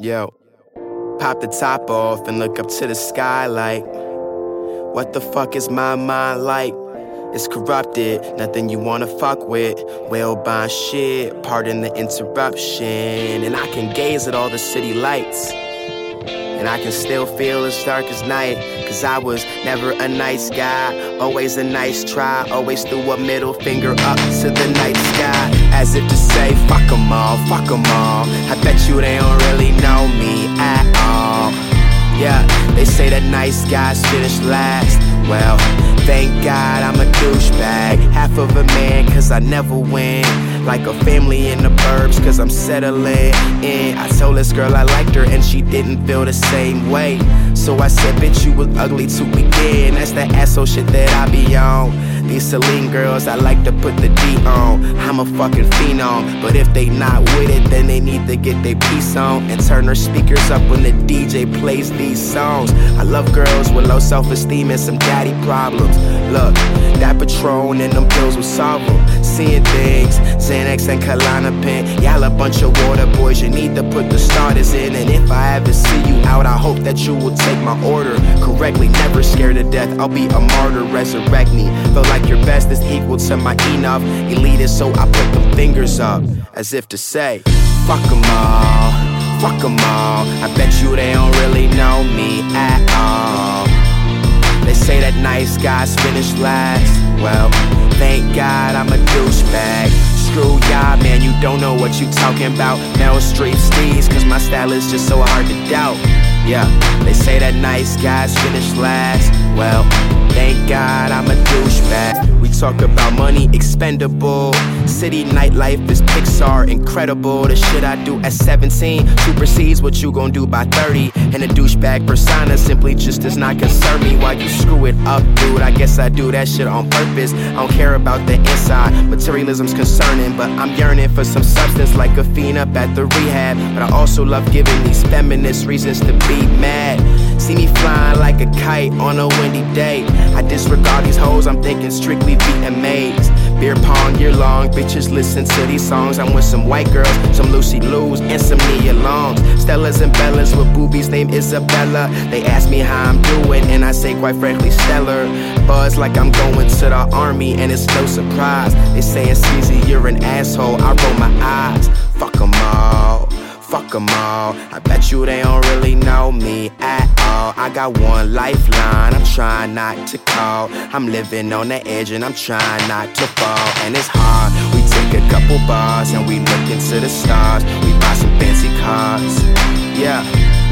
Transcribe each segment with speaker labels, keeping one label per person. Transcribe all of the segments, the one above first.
Speaker 1: Yo, pop the top off and look up to the sky like, what the fuck is my mind like? It's corrupted, nothing you wanna fuck with. Well bond shit, pardon the interruption. And I can gaze at all the city lights. And I can still feel as dark as night. Cause I was never a nice guy. Always a nice try. Always threw a middle finger up to the night sky. As if to say, fuck them all, fuck them all. I bet you they don't really know me at all. Yeah, they say that nice guys finish last. Well, thank God I'm a douchebag. Half of a man, cause I never win. Like a family in the burbs, cause I'm settling in. I told this girl I liked her, and she didn't feel the same way. So I said, bitch, you was ugly to begin. That's the asshole shit that I be on. These Celine girls, I like to put the D on. I'm a fucking phenom, but if they not with it, then they need to get their piece on and turn their speakers up when the DJ plays these songs. I love girls with low self-esteem and some daddy problems. Look, that Patron and them pills will solve them. Seeing things, Xanax and Klonopin. Y'all a bunch of water boys, you need to put the starters in. And if I ever see you out, I hope that you will take my order correctly. Never scared to death, I'll be a martyr, resurrect me. Feel like your best is equal to my enough. Elitist, so I put them fingers up as if to say, fuck them all, fuck them all. I bet you they don't really know me at all. They say that nice guys finish last. Well, thank God I'm a douchebag. Screw y'all, man, you don't know what you talking about. Meryl Streep steez, cause my style is just so hard to doubt. Yeah, they say that nice guys finish last. Well, thank God I'm a douchebag. Talk about money expendable. City nightlife is Pixar, incredible. The shit I do at 17 supersedes what you gon' do by 30. And a douchebag persona simply just does not concern me. Why you screw it up, dude? I guess I do that shit on purpose. I don't care about the inside. Materialism's concerning, but I'm yearning for some substance like a fiend up at the rehab. But I also love giving these feminists reasons to be mad. See me flying like a kite on a windy day. I disregard these hoes, I'm thinking strictly VMAs. Beer pong year long, bitches listen to these songs. I'm with some white girls, some Lucy Liu's, and some Nia Longs. Stellas and Bellas with boobies named Isabella. They ask me how I'm doing, say, quite frankly, stellar. Buzz like I'm going to the army, and it's no surprise. They say it's easy, you're an asshole. I roll my eyes. Fuck 'em all fuck them all. I bet you they don't really know me at all. I got one lifeline, I'm trying not to call. I'm living on the edge and I'm trying not to fall. And it's hard, we take a couple bars and we look into the stars. We buy some fancy cars. Yeah,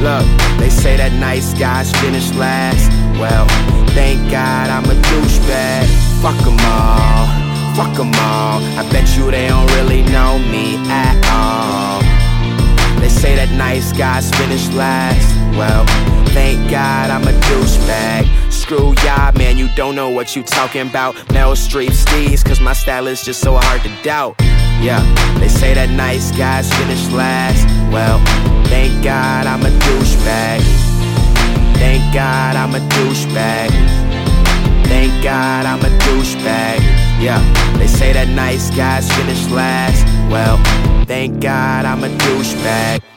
Speaker 1: look, they say that nice guys finish last. Well, thank God I'm a douchebag. Fuck them all, fuck them all. I bet you they don't really know me at all. They say that nice guys finish last. Well, thank God I'm a douchebag. Screw y'all, man, you don't know what you talking about. Meryl Streep steez, cause my style is just so hard to doubt. Yeah, they say that nice guys finish last. Well, thank God I'm a douchebag. Thank God I'm a douchebag. Thank God I'm a douchebag. Yeah, they say that nice guys finish last. Well, thank God I'm a douchebag.